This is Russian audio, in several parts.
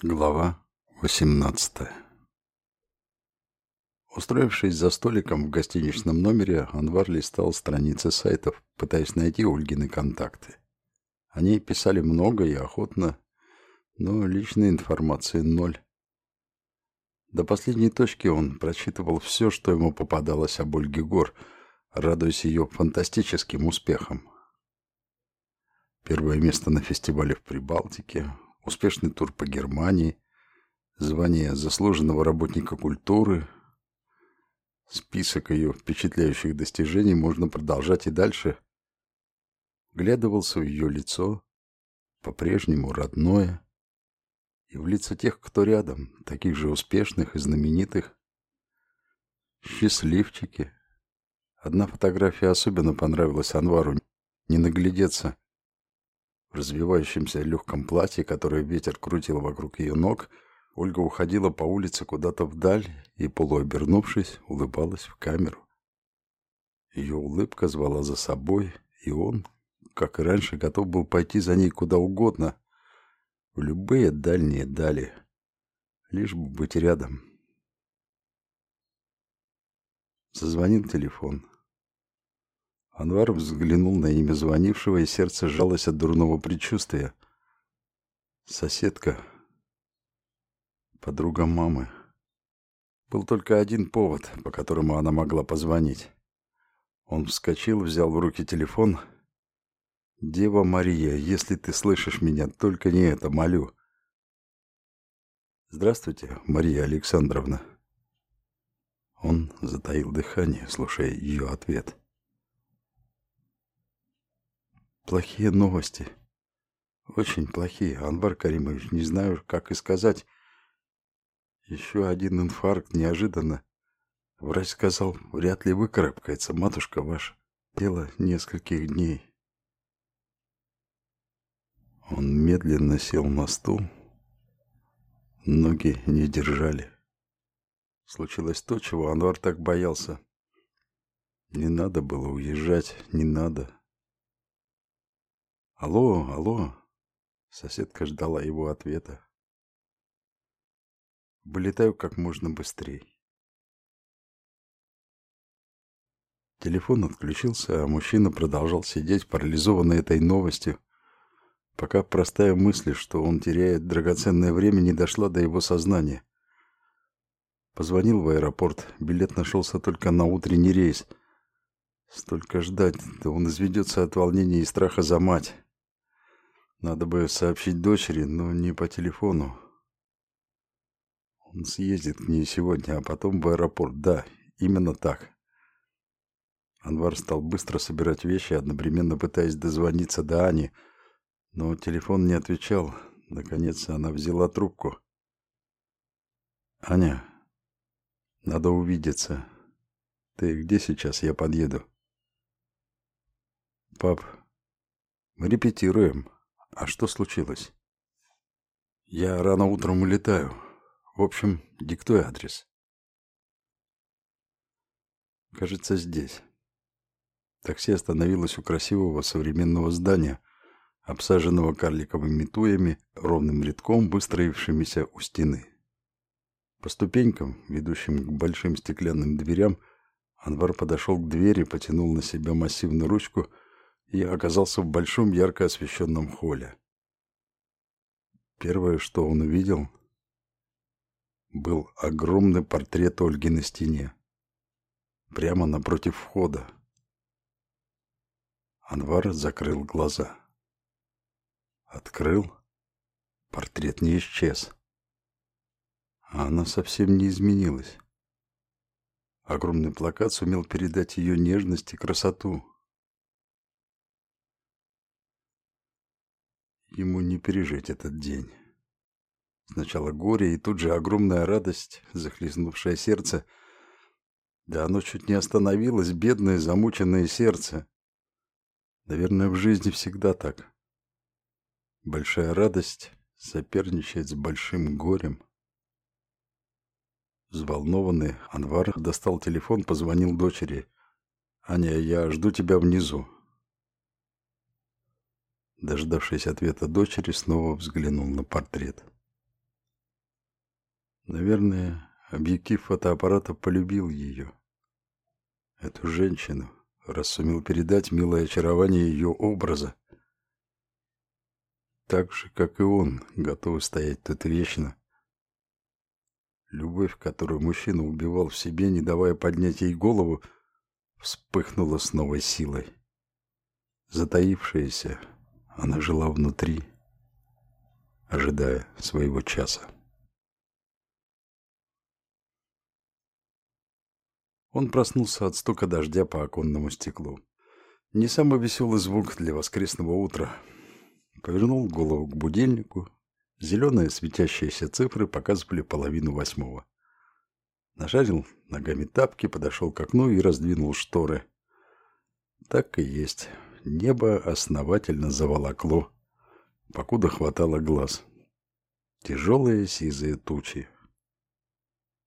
Глава 18 Устроившись за столиком в гостиничном номере, Анвар листал страницы сайтов, пытаясь найти Ольгины контакты. Они писали много и охотно, но личной информации ноль. До последней точки он прочитывал все, что ему попадалось об Ольге Гор, радуясь ее фантастическим успехам. Первое место на фестивале в Прибалтике, успешный тур по Германии, звание заслуженного работника культуры. Список ее впечатляющих достижений можно продолжать и дальше. Глядывался в ее лицо, по-прежнему родное, и в лица тех, кто рядом, таких же успешных и знаменитых. Счастливчики. Одна фотография особенно понравилась Анвару. Не наглядеться в развивающемся легком платье, которое ветер крутил вокруг ее ног, Ольга уходила по улице куда-то вдаль и, полуобернувшись, улыбалась в камеру. Ее улыбка звала за собой, и он, как и раньше, готов был пойти за ней куда угодно, в любые дальние дали, лишь бы быть рядом. Зазвонил телефон. Анвар взглянул на имя звонившего, и сердце сжалось от дурного предчувствия. Соседка, подруга мамы. Был только один повод, по которому она могла позвонить. Он вскочил, взял в руки телефон. «Дева Мария, если ты слышишь меня, только не это, молю». «Здравствуйте, Мария Александровна». Он затаил дыхание, слушая ее ответ. Плохие новости. Очень плохие, Анвар Каримович. Не знаю, как и сказать. Еще один инфаркт неожиданно. Врач сказал, вряд ли выкарабкается матушка ваша. Дело нескольких дней. Он медленно сел на стул. Ноги не держали. Случилось то, чего Анвар так боялся. Не надо было уезжать, не надо. Алло, алло. Соседка ждала его ответа. Вылетаю как можно быстрее. Телефон отключился, а мужчина продолжал сидеть, парализованный этой новостью, пока простая мысль, что он теряет драгоценное время, не дошла до его сознания. Позвонил в аэропорт, билет нашелся только на утренний рейс. Столько ждать, да он изведется от волнения и страха за мать. Надо бы сообщить дочери, но не по телефону. Он съездит к ней сегодня, а потом в аэропорт. Да, именно так. Анвар стал быстро собирать вещи, одновременно пытаясь дозвониться до Ани, но телефон не отвечал. Наконец она взяла трубку. Аня, надо увидеться. Ты где сейчас? Я подъеду. Пап, мы репетируем. А что случилось? Я рано утром улетаю. В общем, диктуй адрес. Кажется, здесь. Такси остановилось у красивого современного здания, обсаженного карликовыми туями, ровным рядком, выстроившимися у стены. По ступенькам, ведущим к большим стеклянным дверям, Анвар подошел к двери, потянул на себя массивную ручку и оказался в большом ярко освещенном холле. Первое, что он увидел, был огромный портрет Ольги на стене, прямо напротив входа. Анвар закрыл глаза. Открыл. Портрет не исчез. А она совсем не изменилась. Огромный плакат сумел передать ее нежность и красоту. Ему не пережить этот день. Сначала горе и тут же огромная радость, захлестнувшая сердце. Да оно чуть не остановилось, бедное замученное сердце. Наверное, в жизни всегда так. Большая радость соперничает с большим горем. Взволнованный, Анвар достал телефон, позвонил дочери. «Аня, я жду тебя внизу. Дождавшись ответа дочери, снова взглянул на портрет. Наверное, объектив фотоаппарата полюбил ее. Эту женщину, раз сумел передать милое очарование ее образа. Так же, как и он, готовы стоять тут вечно. Любовь, которую мужчина убивал в себе, не давая поднять ей голову, вспыхнула с новой силой. Затаившаяся, она жила внутри, ожидая своего часа. Он проснулся от стука дождя по оконному стеклу. Не самый веселый звук для воскресного утра. Повернул голову к будильнику. Зеленые светящиеся цифры показывали половину восьмого. Нажарил ногами тапки, подошел к окну и раздвинул шторы. Так и есть. Небо основательно заволокло, покуда хватало глаз. Тяжелые сизые тучи.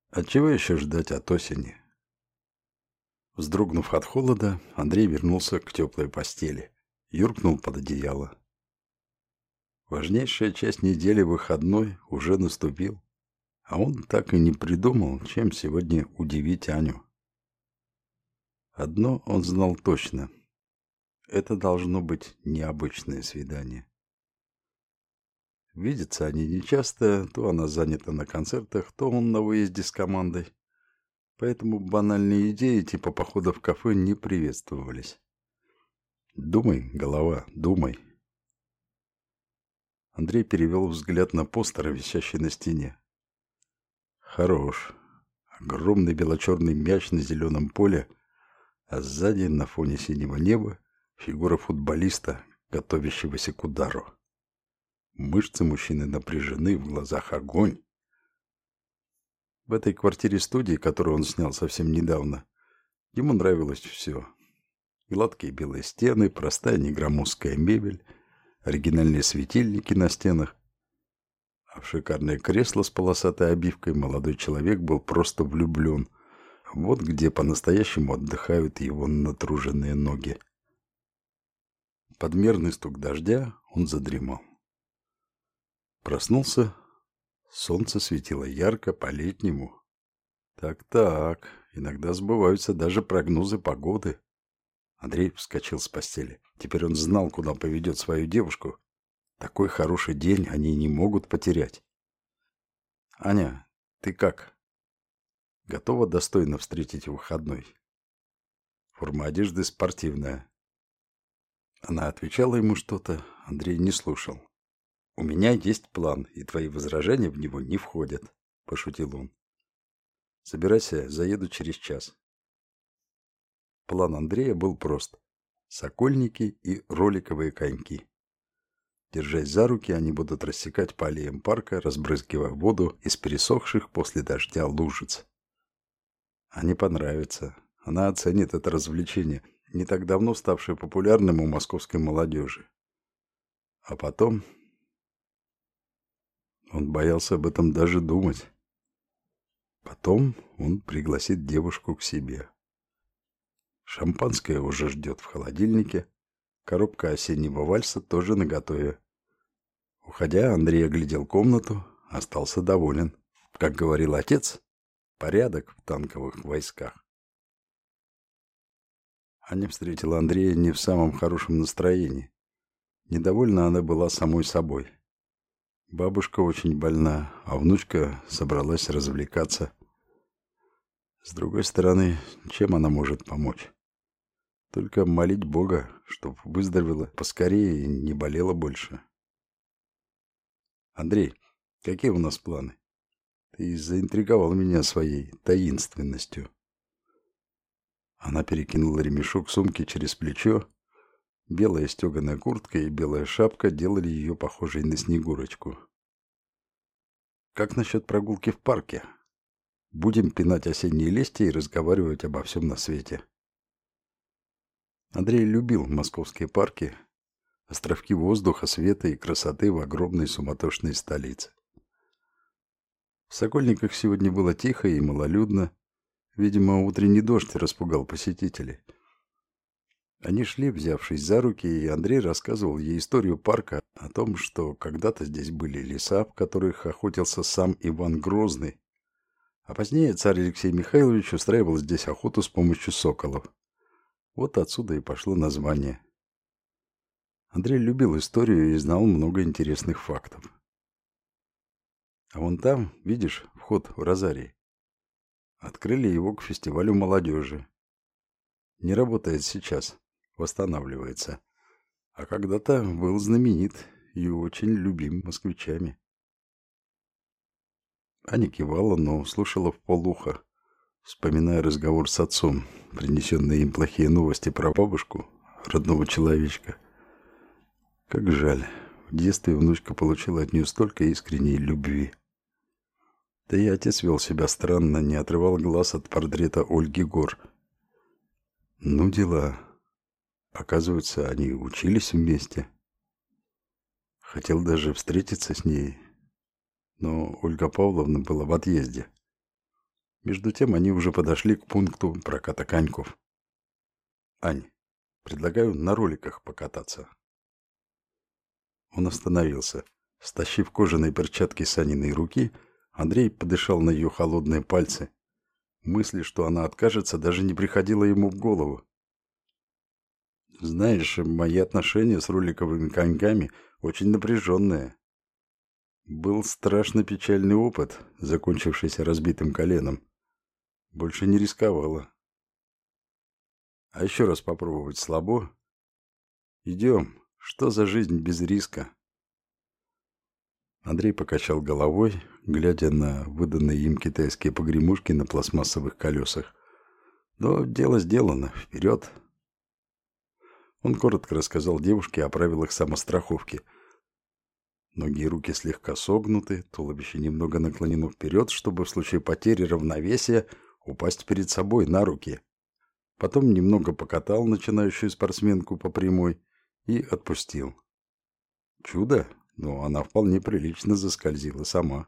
От чего еще ждать от осени? Вздрогнув от холода, Андрей вернулся к теплой постели. Юркнул под одеяло. Важнейшая часть недели выходной уже наступил, а он так и не придумал, чем сегодня удивить Аню. Одно он знал точно. Это должно быть необычное свидание. Видятся они нечасто, то она занята на концертах, то он на выезде с командой. Поэтому банальные идеи типа похода в кафе не приветствовались. Думай, голова, думай. Андрей перевел взгляд на постер, висящий на стене. Хорош. Огромный бело-черный мяч на зеленом поле, а сзади, на фоне синего неба, фигура футболиста, готовящегося к удару. Мышцы мужчины напряжены, в глазах огонь. В этой квартире-студии, которую он снял совсем недавно, ему нравилось все. Гладкие белые стены, простая негромоздкая мебель, оригинальные светильники на стенах. А в шикарное кресло с полосатой обивкой молодой человек был просто влюблен. Вот где по-настоящему отдыхают его натруженные ноги. Подмерный стук дождя он задремал. Проснулся, Солнце светило ярко, по-летнему. Так-так, иногда сбываются даже прогнозы погоды. Андрей вскочил с постели. Теперь он знал, куда поведет свою девушку. Такой хороший день они не могут потерять. «Аня, ты как?» «Готова достойно встретить выходной?» Форма одежды спортивная. Она отвечала ему что-то, Андрей не слушал. «У меня есть план, и твои возражения в него не входят», – пошутил он. «Собирайся, заеду через час». План Андрея был прост. Сокольники и роликовые коньки. Держась за руки, они будут рассекать по аллеям парка, разбрызгивая воду из пересохших после дождя лужиц. Они понравятся. Она оценит это развлечение, не так давно ставшее популярным у московской молодежи. А потом он боялся об этом даже думать. Потом он пригласит девушку к себе. Шампанское уже ждет в холодильнике. Коробка осеннего вальса тоже наготове. Уходя, Андрей оглядел комнату, остался доволен. Как говорил отец, порядок в танковых войсках. Аня встретила Андрея не в самом хорошем настроении. Недовольна она была самой собой. Бабушка очень больна, а внучка собралась развлекаться. С другой стороны, чем она может помочь? Только молить Бога, чтоб выздоровела поскорее и не болела больше. Андрей, какие у нас планы? Ты заинтриговал меня своей таинственностью. Она перекинула ремешок сумки через плечо Белая стеганая куртка и белая шапка делали ее похожей на Снегурочку. «Как насчет прогулки в парке? Будем пинать осенние листья и разговаривать обо всем на свете». Андрей любил московские парки, островки воздуха, света и красоты в огромной суматошной столице. В Сокольниках сегодня было тихо и малолюдно. Видимо, утренний дождь распугал посетителей – они шли, взявшись за руки, и Андрей рассказывал ей историю парка о том, что когда-то здесь были леса, в которых охотился сам Иван Грозный, А позднее царь Алексей Михайлович устраивал здесь охоту с помощью соколов. Вот отсюда и пошло название. Андрей любил историю и знал много интересных фактов. А вон там, видишь, вход в Розарий. Открыли его к фестивалю молодежи. Не работает сейчас, восстанавливается. А когда-то был знаменит и очень любим москвичами. Аня кивала, но слушала в полуха, вспоминая разговор с отцом, принесенные им плохие новости про бабушку, родного человечка. Как жаль, в детстве внучка получила от нее столько искренней любви. Да и отец вел себя странно, не отрывал глаз от портрета Ольги Гор. Ну, дела. Оказывается, они учились вместе. Хотел даже встретиться с ней, но Ольга Павловна была в отъезде. Между тем они уже подошли к пункту проката коньков. «Ань, предлагаю на роликах покататься». Он остановился. Стащив кожаные перчатки с руки, Андрей подышал на ее холодные пальцы. Мысли, что она откажется, даже не приходило ему в голову. Знаешь, мои отношения с роликовыми коньками очень напряженные. Был страшно печальный опыт, закончившийся разбитым коленом. Больше не рисковала. А еще раз попробовать слабо? Идем. Что за жизнь без риска? Андрей покачал головой, глядя на выданные им китайские погремушки на пластмассовых колесах. Но дело сделано. Вперед! Он коротко рассказал девушке о правилах самостраховки. Ноги и руки слегка согнуты, туловище немного наклонено вперед, чтобы в случае потери равновесия упасть перед собой на руки. Потом немного покатал начинающую спортсменку по прямой и отпустил. Чудо! Но она вполне прилично заскользила сама.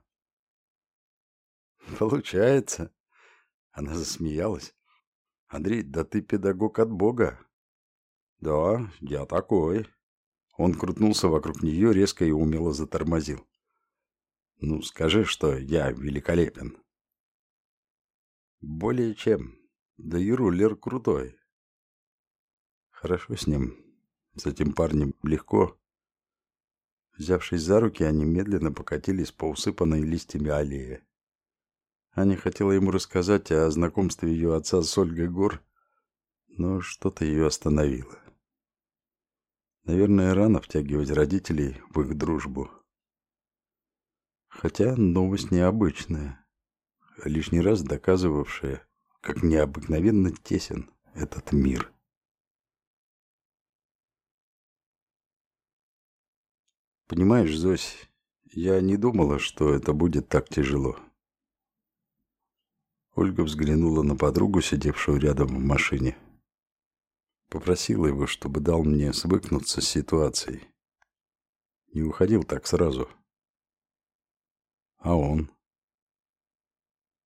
«Получается!» Она засмеялась. «Андрей, да ты педагог от Бога!» «Да, я такой!» Он крутнулся вокруг нее, резко и умело затормозил. «Ну, скажи, что я великолепен!» «Более чем. Да и рулер крутой!» «Хорошо с ним. С этим парнем легко. Взявшись за руки, они медленно покатились по усыпанной листьями аллее. Аня хотела ему рассказать о знакомстве ее отца с Ольгой Гор, но что-то ее остановило. Наверное, рано втягивать родителей в их дружбу. Хотя новость необычная, лишний раз доказывавшая, как необыкновенно тесен этот мир. Понимаешь, Зось, я не думала, что это будет так тяжело. Ольга взглянула на подругу, сидевшую рядом в машине. Попросила его, чтобы дал мне свыкнуться с ситуацией. Не уходил так сразу. А он?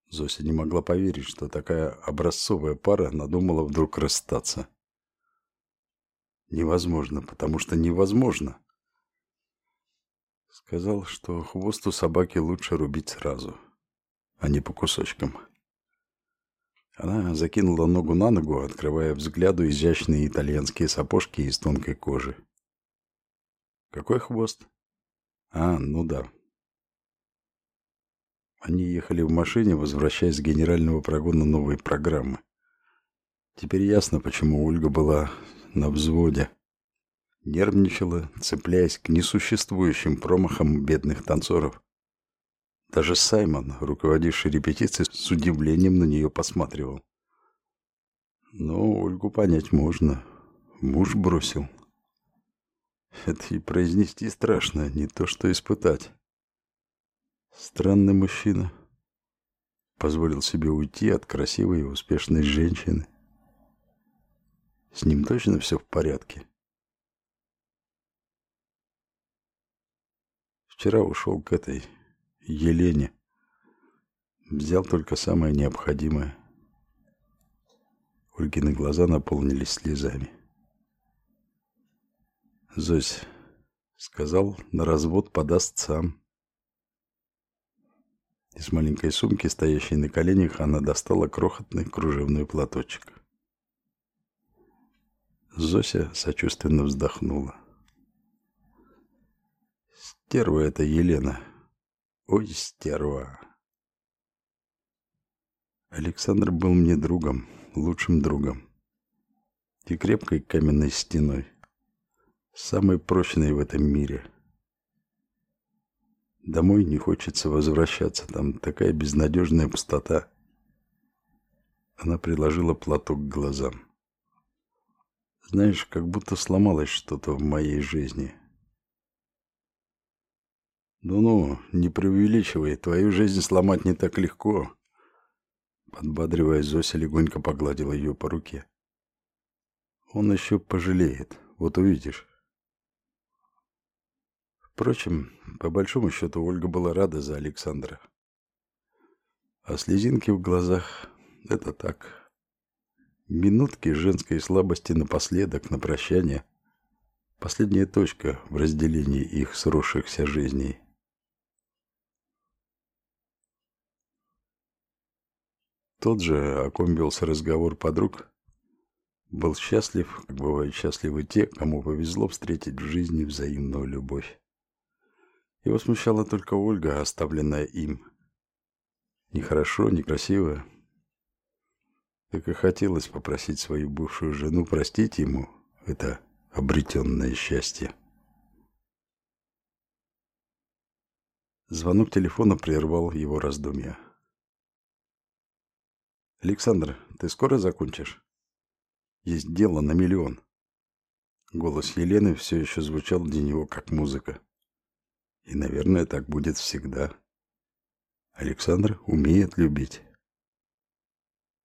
Зося не могла поверить, что такая образцовая пара надумала вдруг расстаться. Невозможно, потому что невозможно. Сказал, что хвост у собаки лучше рубить сразу, а не по кусочкам. Она закинула ногу на ногу, открывая взгляду изящные итальянские сапожки из тонкой кожи. Какой хвост? А, ну да. Они ехали в машине, возвращаясь с генерального прогона новой программы. Теперь ясно, почему Ольга была на взводе нервничала, цепляясь к несуществующим промахам бедных танцоров. Даже Саймон, руководивший репетицией, с удивлением на нее посматривал. Но Ольгу понять можно. Муж бросил. Это и произнести страшно, не то что испытать. Странный мужчина. Позволил себе уйти от красивой и успешной женщины. С ним точно все в порядке? Вчера ушел к этой Елене. Взял только самое необходимое. Ольгины глаза наполнились слезами. Из маленькой сумки, стоящей на коленях, она достала крохотный кружевной платочек. Зося сочувственно вздохнула. Стерва это Елена. Ой, стерва. Александр был мне другом, лучшим другом. И крепкой каменной стеной. Самой прочной в этом мире. Домой не хочется возвращаться, там такая безнадежная пустота. Она приложила платок к глазам. Знаешь, как будто сломалось что-то в моей жизни. Ну-ну, не преувеличивай, твою жизнь сломать не так легко. Подбадривая, Зося легонько погладила ее по руке. Он еще пожалеет, вот увидишь. Впрочем, по большому счету Ольга была рада за Александра. А слезинки в глазах — это так. Минутки женской слабости напоследок, на прощание. Последняя точка в разделении их сросшихся жизней. Тот же, о ком велся разговор подруг, был счастлив, как бывают счастливы те, кому повезло встретить в жизни взаимную любовь. Его смущала только Ольга, оставленная им. Нехорошо, некрасиво. Так и хотелось попросить свою бывшую жену простить ему это обретенное счастье. Звонок телефона прервал его раздумья. «Александр, ты скоро закончишь? Есть дело на миллион». Голос Елены все еще звучал для него как музыка. И, наверное, так будет всегда. Александр умеет любить.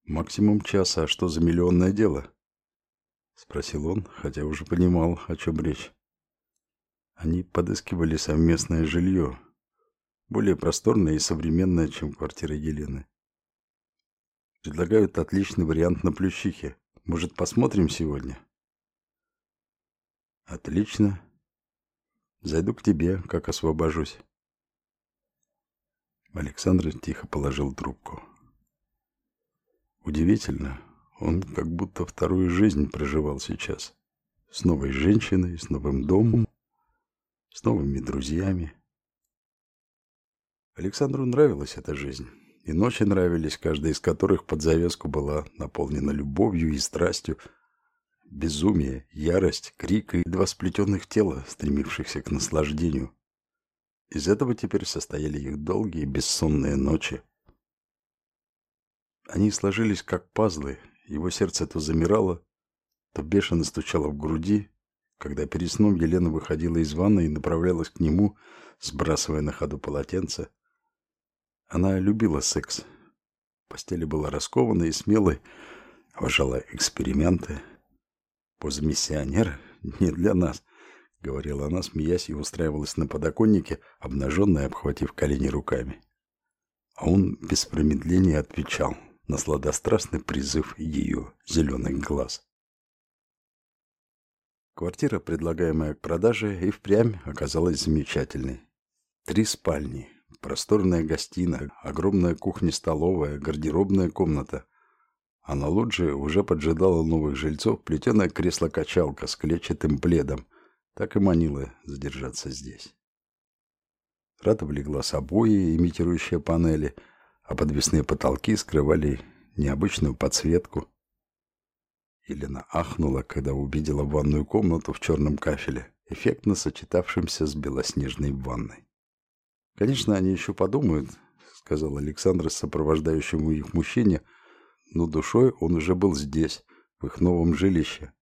Максимум часа, а что за миллионное дело? Спросил он, хотя уже понимал, о чем речь. Они подыскивали совместное жилье, более просторное и современное, чем квартира Елены. Предлагают отличный вариант на Плющихе. Может, посмотрим сегодня? Отлично. Зайду к тебе, как освобожусь. Александр тихо положил трубку. Удивительно, он как будто вторую жизнь проживал сейчас. С новой женщиной, с новым домом, с новыми друзьями. Александру нравилась эта жизнь. И ночи нравились, каждая из которых под завеску была наполнена любовью и страстью, безумие, ярость, крик и два сплетенных тела, стремившихся к наслаждению. Из этого теперь состояли их долгие бессонные ночи. Они сложились как пазлы, его сердце то замирало, то бешено стучало в груди, когда перед сном Елена выходила из ванной и направлялась к нему, сбрасывая на ходу полотенце. Она любила секс. Постель была раскованной и смелой, обожала эксперименты, Поза миссионера не для нас, говорила она, смеясь и устраивалась на подоконнике, обнаженная, обхватив колени руками. А он без промедления отвечал на сладострастный призыв ее зеленых глаз. Квартира, предлагаемая к продаже, и впрямь оказалась замечательной. Три спальни, просторная гостиная, огромная кухня-столовая, гардеробная комната – а на лоджии уже поджидало новых жильцов плетеное кресло-качалка с клетчатым пледом. Так и манило задержаться здесь. Рата влегла с обои, имитирующие панели, а подвесные потолки скрывали необычную подсветку. Елена ахнула, когда увидела ванную комнату в черном кафеле, эффектно сочетавшимся с белоснежной ванной. «Конечно, они еще подумают», — сказал Александр сопровождающему их мужчине — но душой он уже был здесь, в их новом жилище.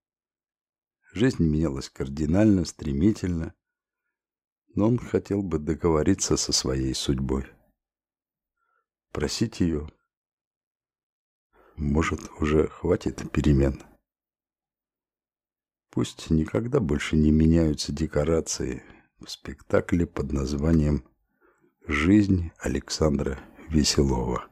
Жизнь менялась кардинально, стремительно, но он хотел бы договориться со своей судьбой. Просить ее. Может, уже хватит перемен. Пусть никогда больше не меняются декорации в спектакле под названием «Жизнь Александра Веселова».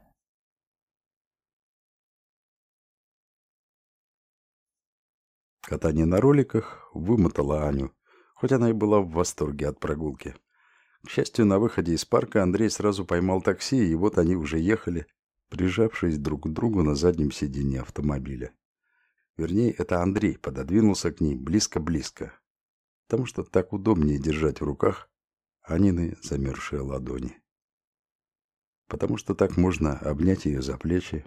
Катание на роликах вымотало Аню, хоть она и была в восторге от прогулки. К счастью, на выходе из парка Андрей сразу поймал такси, и вот они уже ехали, прижавшись друг к другу на заднем сиденье автомобиля. Вернее, это Андрей пододвинулся к ней близко-близко, потому что так удобнее держать в руках Анины замерзшие ладони. Потому что так можно обнять ее за плечи,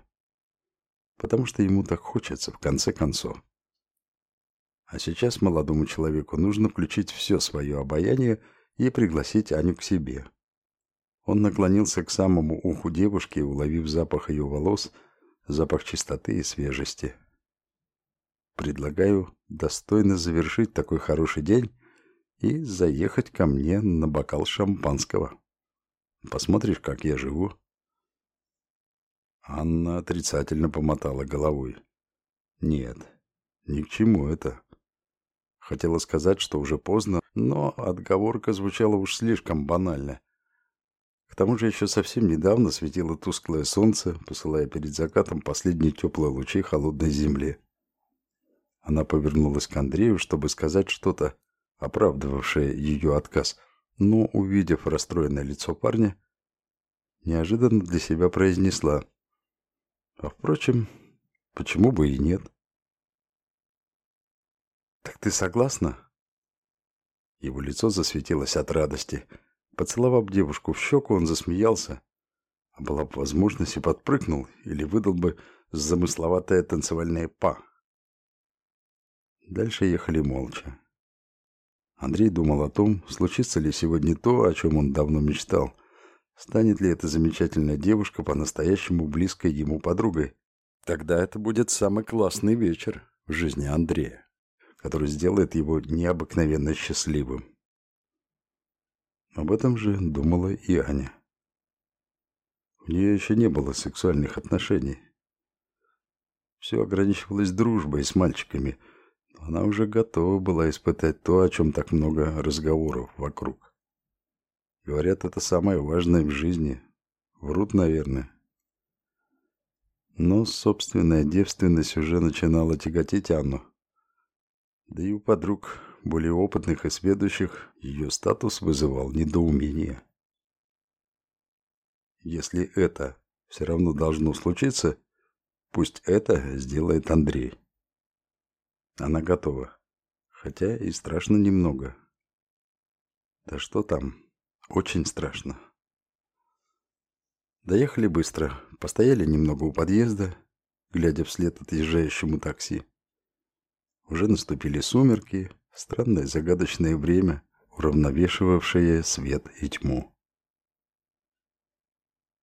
потому что ему так хочется в конце концов. А сейчас молодому человеку нужно включить все свое обаяние и пригласить Аню к себе. Он наклонился к самому уху девушки, уловив запах ее волос, запах чистоты и свежести. Предлагаю достойно завершить такой хороший день и заехать ко мне на бокал шампанского. Посмотришь, как я живу. Анна отрицательно помотала головой. Нет, ни к чему это. Хотела сказать, что уже поздно, но отговорка звучала уж слишком банально. К тому же еще совсем недавно светило тусклое солнце, посылая перед закатом последние теплые лучи холодной земли. Она повернулась к Андрею, чтобы сказать что-то, оправдывавшее ее отказ, но, увидев расстроенное лицо парня, неожиданно для себя произнесла. А впрочем, почему бы и нет? «Так ты согласна?» Его лицо засветилось от радости. Поцеловав девушку в щеку, он засмеялся. А была бы возможность и подпрыгнул, или выдал бы замысловатое танцевальное па. Дальше ехали молча. Андрей думал о том, случится ли сегодня то, о чем он давно мечтал. Станет ли эта замечательная девушка по-настоящему близкой ему подругой? Тогда это будет самый классный вечер в жизни Андрея который сделает его необыкновенно счастливым. Об этом же думала и Аня. У нее еще не было сексуальных отношений. Все ограничивалось дружбой с мальчиками, она уже готова была испытать то, о чем так много разговоров вокруг. Говорят, это самое важное в жизни. Врут, наверное. Но собственная девственность уже начинала тяготить Анну. Да и у подруг, более опытных и сведущих, ее статус вызывал недоумение. Если это все равно должно случиться, пусть это сделает Андрей. Она готова, хотя и страшно немного. Да что там, очень страшно. Доехали быстро, постояли немного у подъезда, глядя вслед отъезжающему такси. Уже наступили сумерки, странное загадочное время, уравновешивавшее свет и тьму.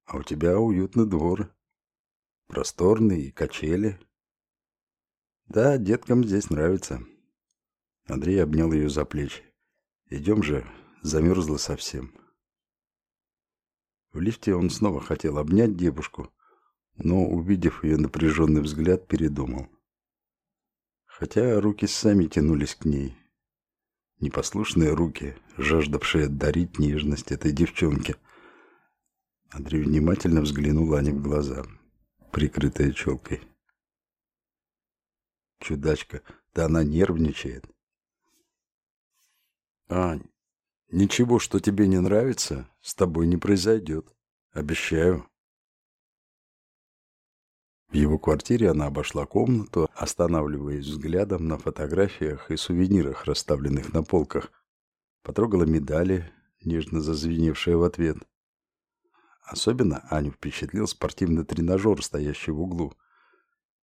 А у тебя уютный двор, просторный и качели. Да, деткам здесь нравится. Андрей обнял ее за плечи. Идем же, замерзла совсем. В лифте он снова хотел обнять девушку, но, увидев ее напряженный взгляд, передумал хотя руки сами тянулись к ней. Непослушные руки, жаждавшие дарить нежность этой девчонке. Андрей внимательно взглянул Ане в глаза, прикрытые челкой. Чудачка, да она нервничает. Ань, ничего, что тебе не нравится, с тобой не произойдет. Обещаю. В его квартире она обошла комнату, останавливаясь взглядом на фотографиях и сувенирах, расставленных на полках. Потрогала медали, нежно зазвеневшие в ответ. Особенно Аню впечатлил спортивный тренажер, стоящий в углу,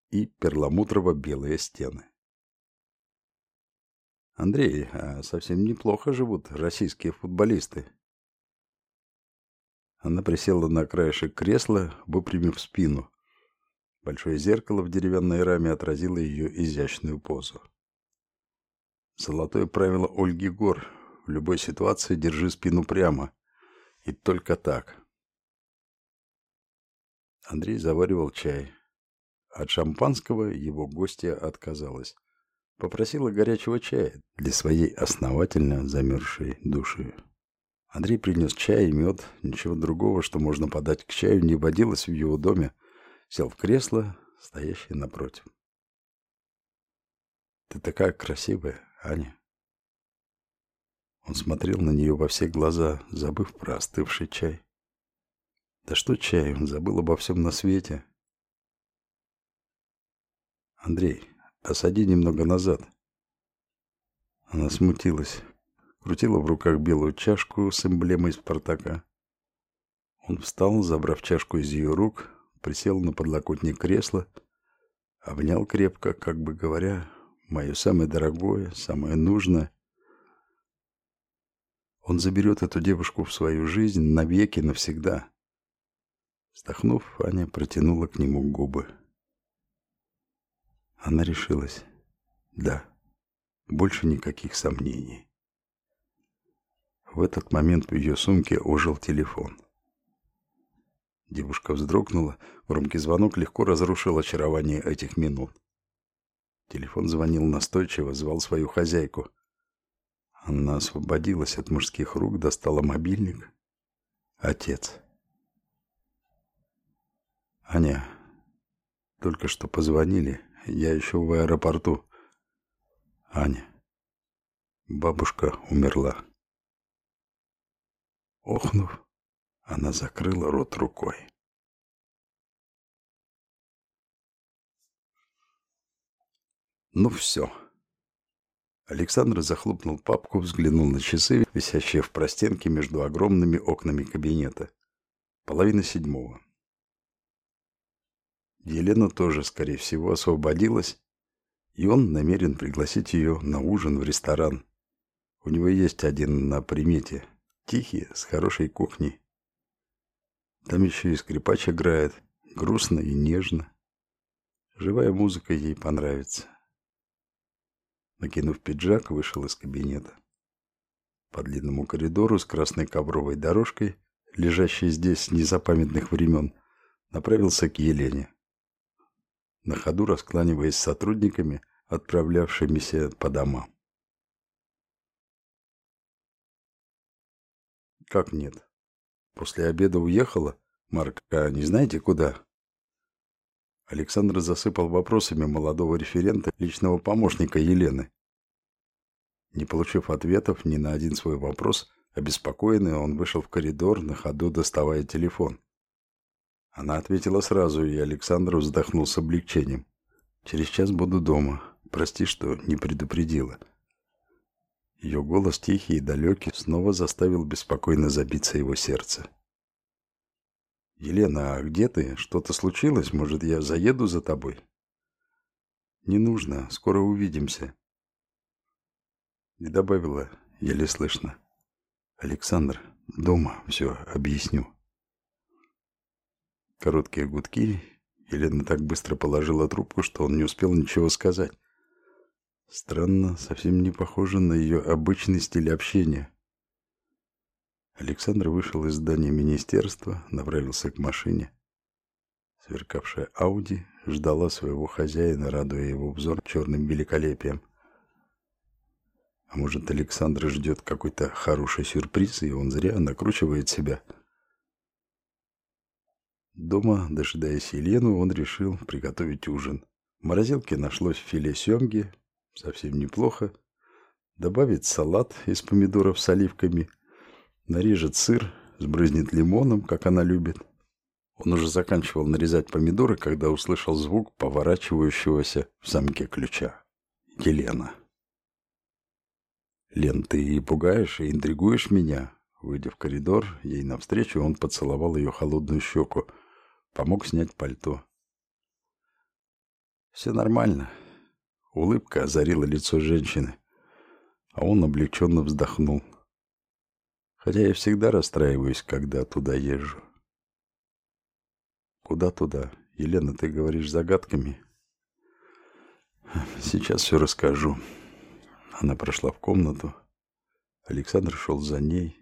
и перламутрово-белые стены. Андрей, а совсем неплохо живут российские футболисты. Она присела на краешек кресла, выпрямив спину. Большое зеркало в деревянной раме отразило ее изящную позу. Золотое правило Ольги Гор. В любой ситуации держи спину прямо. И только так. Андрей заваривал чай. От шампанского его гостья отказалась. Попросила горячего чая для своей основательно замерзшей души. Андрей принес чай и мед. Ничего другого, что можно подать к чаю, не водилось в его доме сел в кресло, стоящее напротив. «Ты такая красивая, Аня!» Он смотрел на нее во все глаза, забыв про остывший чай. Да что чай, он забыл обо всем на свете. Андрей, осади немного назад. Она смутилась, крутила в руках белую чашку с эмблемой Спартака. Он встал, забрав чашку из ее рук, присел на подлокотник кресла, обнял крепко, как бы говоря, мое самое дорогое, самое нужное. Он заберет эту девушку в свою жизнь навеки, навсегда. Вздохнув, Аня протянула к нему губы. Она решилась. Да, больше никаких сомнений. В этот момент в ее сумке ожил телефон. Девушка вздрогнула. Громкий звонок легко разрушил очарование этих минут. Телефон звонил настойчиво, звал свою хозяйку. Она освободилась от мужских рук, достала мобильник. Отец. Аня, только что позвонили. Я еще в аэропорту. Аня. Бабушка умерла. Охнув, она закрыла рот рукой. Ну все. Александр захлопнул папку, взглянул на часы, висящие в простенке между огромными окнами кабинета. Половина седьмого. Елена тоже, скорее всего, освободилась, и он намерен пригласить ее на ужин в ресторан. У него есть один на примете, тихий, с хорошей кухней. Там еще и скрипач играет, грустно и нежно. Живая музыка ей понравится. Накинув пиджак, вышел из кабинета. По длинному коридору с красной ковровой дорожкой, лежащей здесь с незапамятных времен, направился к Елене. На ходу раскланиваясь с сотрудниками, отправлявшимися по домам. Как нет? После обеда уехала? Марк, а не знаете куда? Александр засыпал вопросами молодого референта, личного помощника Елены. Не получив ответов ни на один свой вопрос, обеспокоенный, он вышел в коридор, на ходу доставая телефон. Она ответила сразу, и Александр вздохнул с облегчением. «Через час буду дома. Прости, что не предупредила». Ее голос тихий и далекий снова заставил беспокойно забиться его сердце. «Елена, а где ты? Что-то случилось? Может, я заеду за тобой?» «Не нужно. Скоро увидимся». И добавила, еле слышно. «Александр, дома все объясню». Короткие гудки. Елена так быстро положила трубку, что он не успел ничего сказать. Странно, совсем не похоже на ее обычный стиль общения. Александр вышел из здания министерства, направился к машине. Сверкавшая Ауди ждала своего хозяина, радуя его взор черным великолепием. А может, Александр ждет какой-то хороший сюрприз, и он зря накручивает себя. Дома, дожидаясь Елену, он решил приготовить ужин. В морозилке нашлось филе семги, совсем неплохо. Добавит салат из помидоров с оливками, нарежет сыр, сбрызнет лимоном, как она любит. Он уже заканчивал нарезать помидоры, когда услышал звук поворачивающегося в замке ключа. Елена. «Лен, ты и пугаешь, и интригуешь меня?» Выйдя в коридор, ей навстречу, он поцеловал ее холодную щеку, помог снять пальто. «Все нормально. Улыбка озарила лицо женщины, а он облегченно вздохнул. Хотя я всегда расстраиваюсь, когда туда езжу. Куда туда? Елена, ты говоришь загадками? Сейчас все расскажу. Она прошла в комнату. Александр шел за ней.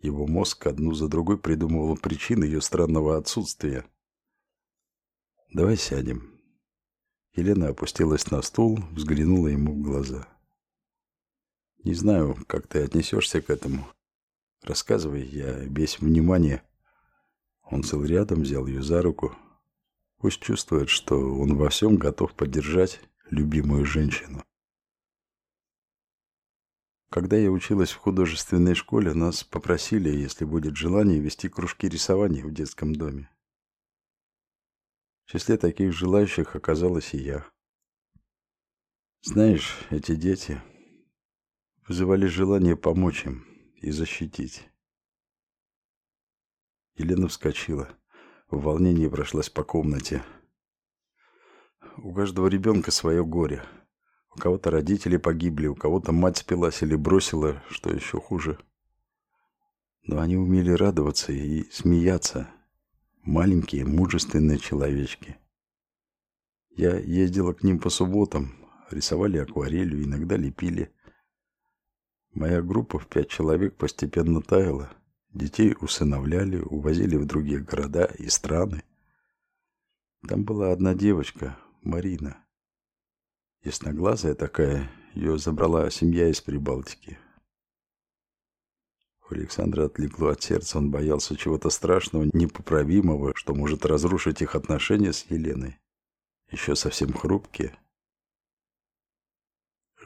Его мозг одну за другой придумывал причины ее странного отсутствия. «Давай сядем», Елена опустилась на стул, взглянула ему в глаза. «Не знаю, как ты отнесешься к этому. Рассказывай, я весь внимание». Он сел рядом, взял ее за руку. Пусть чувствует, что он во всем готов поддержать любимую женщину. Когда я училась в художественной школе, нас попросили, если будет желание, вести кружки рисования в детском доме. В числе таких желающих оказалась и я. Знаешь, эти дети вызывали желание помочь им и защитить. Елена вскочила. В волнении прошлась по комнате. У каждого ребенка свое горе – у кого-то родители погибли, у кого-то мать спилась или бросила, что еще хуже. Но они умели радоваться и смеяться. Маленькие, мужественные человечки. Я ездила к ним по субботам, рисовали акварелью, иногда лепили. Моя группа в пять человек постепенно таяла. Детей усыновляли, увозили в другие города и страны. Там была одна девочка, Марина. Ясноглазая такая, ее забрала семья из Прибалтики. У Александра отлегло от сердца, он боялся чего-то страшного, непоправимого, что может разрушить их отношения с Еленой. Еще совсем хрупкие.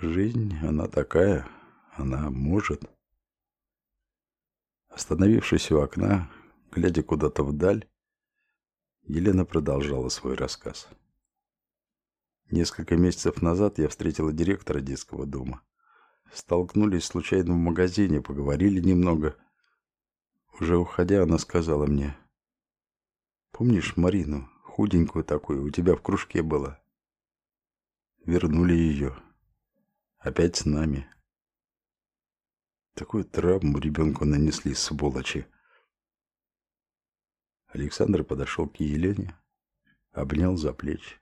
Жизнь, она такая, она может. Остановившись у окна, глядя куда-то вдаль, Елена продолжала свой рассказ. Несколько месяцев назад я встретила директора детского дома. Столкнулись случайно в магазине, поговорили немного. Уже уходя, она сказала мне, «Помнишь Марину, худенькую такую, у тебя в кружке была?» Вернули ее. Опять с нами. Такую травму ребенку нанесли, сволочи. Александр подошел к Елене, обнял за плечи.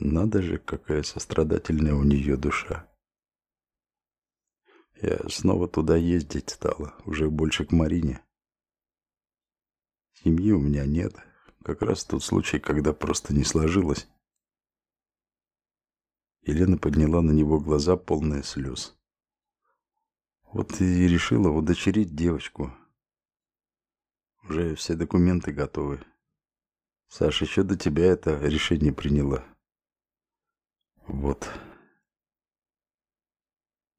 Надо же, какая сострадательная у нее душа. Я снова туда ездить стала, уже больше к Марине. Семьи у меня нет. Как раз тот случай, когда просто не сложилось. Елена подняла на него глаза, полные слез. Вот и решила удочерить девочку. Уже все документы готовы. Саша, еще до тебя это решение приняла. Вот.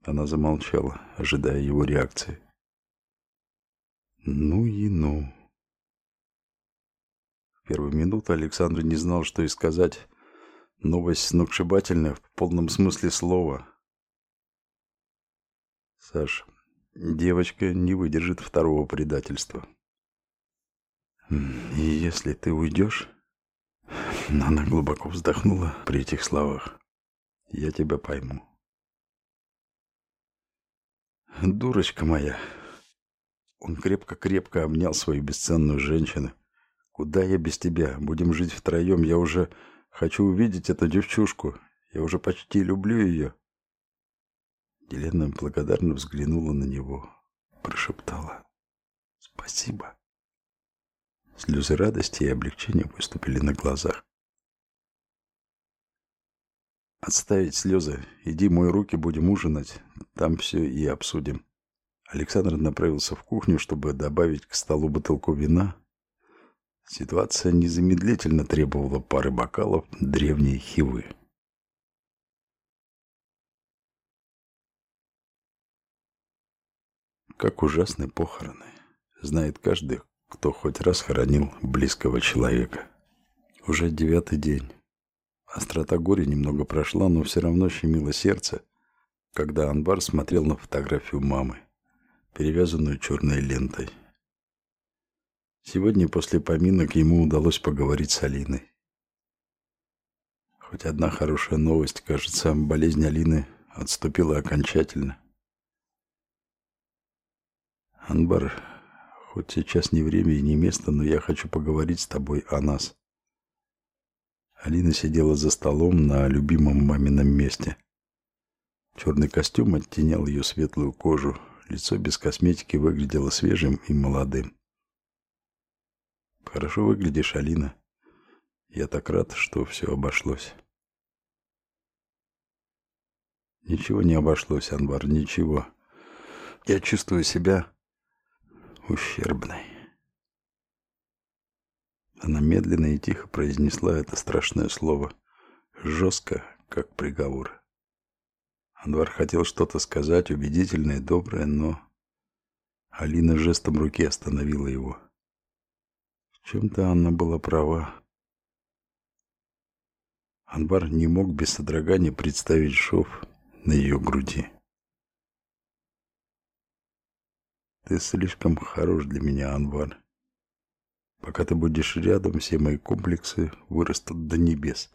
Она замолчала, ожидая его реакции. Ну и ну. В первую минуту Александр не знал, что и сказать. Новость сногсшибательная в полном смысле слова. Саш, девочка не выдержит второго предательства. И если ты уйдешь... Она глубоко вздохнула при этих словах. Я тебя пойму. Дурочка моя. Он крепко-крепко обнял свою бесценную женщину. Куда я без тебя? Будем жить втроем. Я уже хочу увидеть эту девчушку. Я уже почти люблю ее. Елена благодарно взглянула на него, прошептала. Спасибо. Слезы радости и облегчения выступили на глазах. Отставить слезы. Иди мой руки, будем ужинать. Там все и обсудим. Александр направился в кухню, чтобы добавить к столу бутылку вина. Ситуация незамедлительно требовала пары бокалов древней хивы. Как ужасны похороны. Знает каждый, кто хоть раз хоронил близкого человека. Уже девятый день. Острота горя немного прошла, но все равно щемило сердце, когда Анбар смотрел на фотографию мамы, перевязанную черной лентой. Сегодня после поминок ему удалось поговорить с Алиной. Хоть одна хорошая новость, кажется, болезнь Алины отступила окончательно. Анбар, хоть сейчас не время и не место, но я хочу поговорить с тобой о нас. Алина сидела за столом на любимом мамином месте. Черный костюм оттенял ее светлую кожу, лицо без косметики выглядело свежим и молодым. Хорошо выглядишь, Алина. Я так рад, что все обошлось. Ничего не обошлось, Анвар, ничего. Я чувствую себя ущербной. Она медленно и тихо произнесла это страшное слово, жестко, как приговор. Анвар хотел что-то сказать, убедительное, доброе, но Алина жестом руки остановила его. В чем-то она была права. Анвар не мог без содрогания представить шов на ее груди. Ты слишком хорош для меня, Анвар. Пока ты будешь рядом, все мои комплексы вырастут до небес.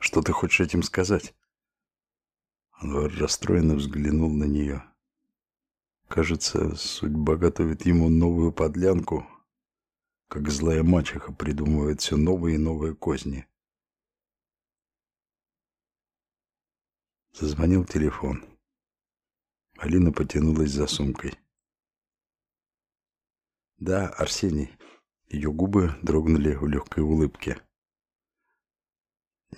Что ты хочешь этим сказать? Анвар расстроенно взглянул на нее. Кажется, судьба готовит ему новую подлянку, как злая мачеха придумывает все новые и новые козни. Зазвонил телефон. Алина потянулась за сумкой. «Да, Арсений». Ее губы дрогнули в легкой улыбке.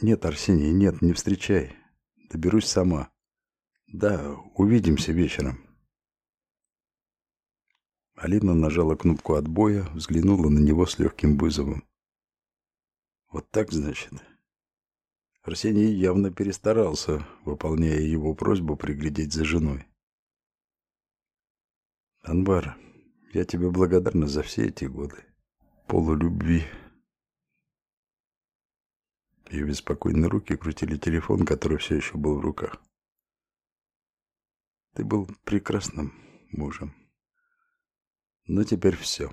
«Нет, Арсений, нет, не встречай. Доберусь сама. Да, увидимся вечером. Алина нажала кнопку отбоя, взглянула на него с легким вызовом. Вот так, значит. Арсений явно перестарался, выполняя его просьбу приглядеть за женой. Анвар, я тебе благодарна за все эти годы полулюбви. Ее беспокойные руки крутили телефон, который все еще был в руках. Ты был прекрасным мужем. Но теперь все.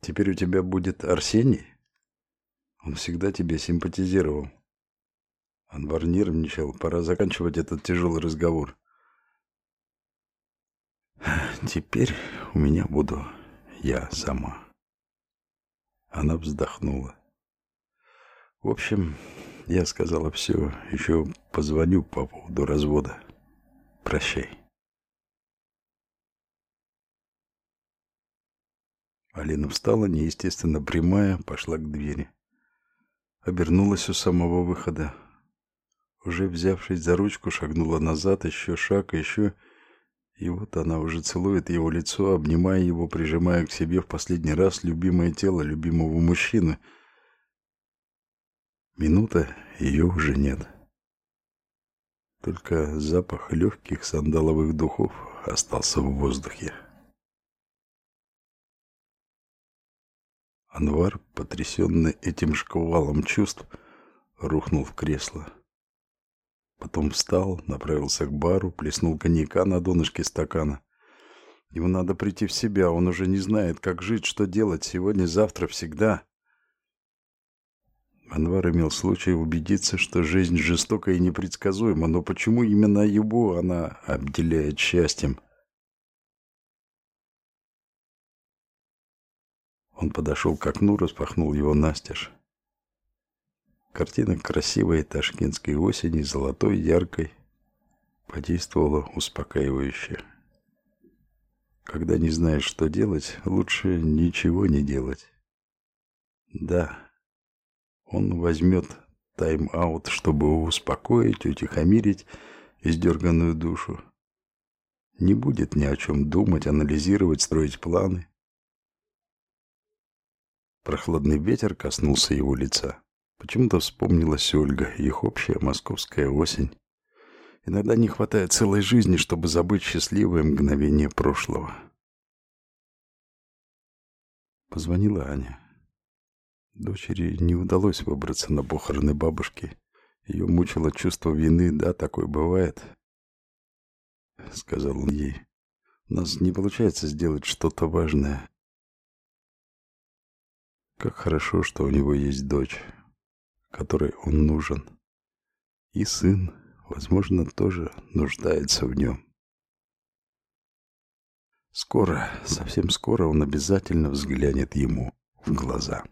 Теперь у тебя будет Арсений? Он всегда тебе симпатизировал. Анвар нервничал. Пора заканчивать этот тяжелый разговор. Теперь у меня буду я сама. Она вздохнула. В общем, я сказала все, еще позвоню по поводу развода. Прощай. Алина встала, неестественно прямая, пошла к двери. Обернулась у самого выхода. Уже взявшись за ручку, шагнула назад, еще шаг, еще... И вот она уже целует его лицо, обнимая его, прижимая к себе в последний раз любимое тело любимого мужчины — Минута, ее уже нет. Только запах легких сандаловых духов остался в воздухе. Анвар, потрясенный этим шквалом чувств, рухнул в кресло. Потом встал, направился к бару, плеснул коньяка на донышке стакана. Ему надо прийти в себя, он уже не знает, как жить, что делать сегодня, завтра, всегда. Анвар имел случай убедиться, что жизнь жестока и непредсказуема, но почему именно его она обделяет счастьем? Он подошел к окну, распахнул его настежь. Картина красивой ташкентской осени, золотой, яркой, подействовала успокаивающе. Когда не знаешь, что делать, лучше ничего не делать. Да, он возьмет тайм-аут, чтобы успокоить, утихомирить издерганную душу. Не будет ни о чем думать, анализировать, строить планы. Прохладный ветер коснулся его лица. Почему-то вспомнилась Ольга, их общая московская осень. Иногда не хватает целой жизни, чтобы забыть счастливое мгновение прошлого. Позвонила Аня. Дочери не удалось выбраться на похороны бабушки. Ее мучило чувство вины, да, такое бывает. Сказал он ей. У нас не получается сделать что-то важное. Как хорошо, что у него есть дочь, которой он нужен. И сын, возможно, тоже нуждается в нем. Скоро, совсем скоро он обязательно взглянет ему в глаза.